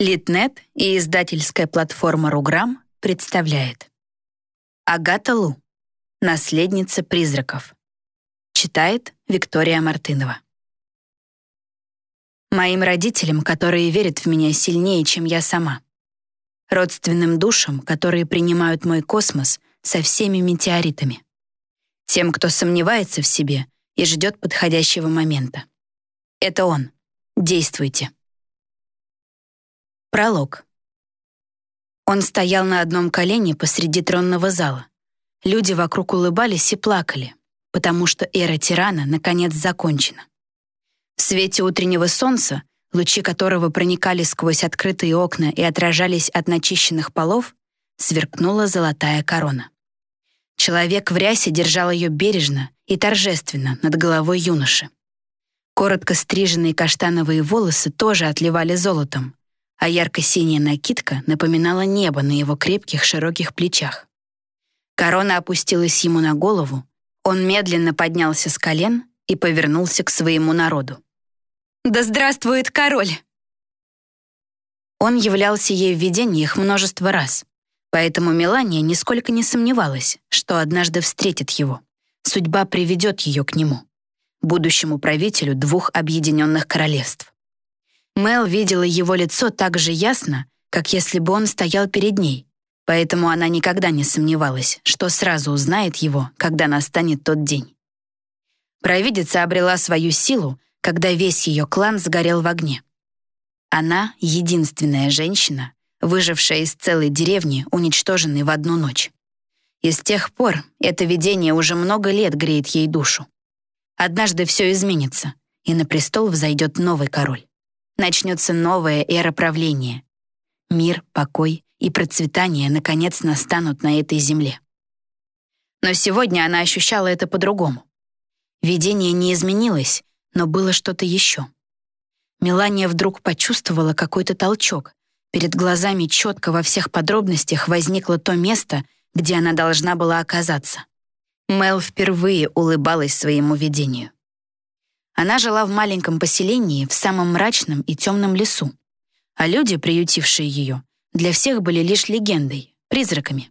Литнет и издательская платформа «Руграм» представляет Агата Лу. Наследница призраков. Читает Виктория Мартынова. Моим родителям, которые верят в меня сильнее, чем я сама. Родственным душам, которые принимают мой космос со всеми метеоритами. Тем, кто сомневается в себе и ждет подходящего момента. Это он. Действуйте. Пролог. Он стоял на одном колене посреди тронного зала. Люди вокруг улыбались и плакали, потому что эра тирана наконец закончена. В свете утреннего солнца, лучи которого проникали сквозь открытые окна и отражались от начищенных полов, сверкнула золотая корона. Человек в рясе держал ее бережно и торжественно над головой юноши. Коротко стриженные каштановые волосы тоже отливали золотом, а ярко-синяя накидка напоминала небо на его крепких широких плечах. Корона опустилась ему на голову, он медленно поднялся с колен и повернулся к своему народу. «Да здравствует король!» Он являлся ей в видениях множество раз, поэтому Мелания нисколько не сомневалась, что однажды встретит его. Судьба приведет ее к нему, будущему правителю двух объединенных королевств. Мел видела его лицо так же ясно, как если бы он стоял перед ней, поэтому она никогда не сомневалась, что сразу узнает его, когда настанет тот день. Провидица обрела свою силу, когда весь ее клан сгорел в огне. Она — единственная женщина, выжившая из целой деревни, уничтоженной в одну ночь. И с тех пор это видение уже много лет греет ей душу. Однажды все изменится, и на престол взойдет новый король начнется новая эра правления. Мир, покой и процветание наконец настанут на этой земле. Но сегодня она ощущала это по-другому. Видение не изменилось, но было что-то еще. Мелания вдруг почувствовала какой-то толчок. Перед глазами четко во всех подробностях возникло то место, где она должна была оказаться. Мел впервые улыбалась своему видению. Она жила в маленьком поселении в самом мрачном и темном лесу, а люди, приютившие ее, для всех были лишь легендой, призраками.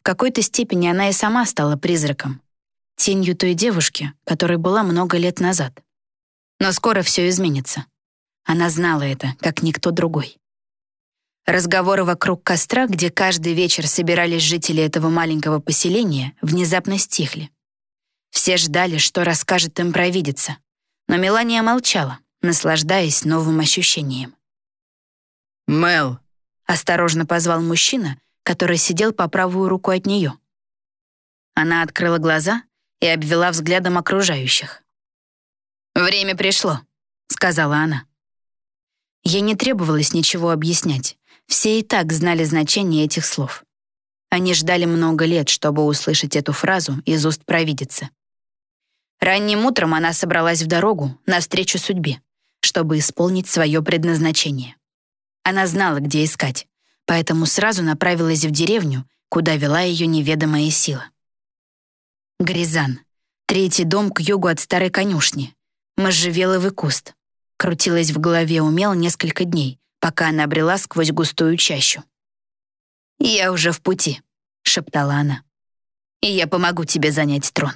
В какой-то степени она и сама стала призраком, тенью той девушки, которой была много лет назад. Но скоро все изменится. Она знала это, как никто другой. Разговоры вокруг костра, где каждый вечер собирались жители этого маленького поселения, внезапно стихли. Все ждали, что расскажет им провидица, но Мелания молчала, наслаждаясь новым ощущением. «Мел!» — осторожно позвал мужчина, который сидел по правую руку от нее. Она открыла глаза и обвела взглядом окружающих. «Время пришло», — сказала она. Ей не требовалось ничего объяснять. Все и так знали значение этих слов. Они ждали много лет, чтобы услышать эту фразу из уст провидицы. Ранним утром она собралась в дорогу навстречу судьбе, чтобы исполнить свое предназначение. Она знала, где искать, поэтому сразу направилась в деревню, куда вела ее неведомая сила. Гризан. Третий дом к югу от старой конюшни. Можжевеловый куст. Крутилась в голове умел несколько дней, пока она брела сквозь густую чащу. «Я уже в пути», — шептала она. «И я помогу тебе занять трон».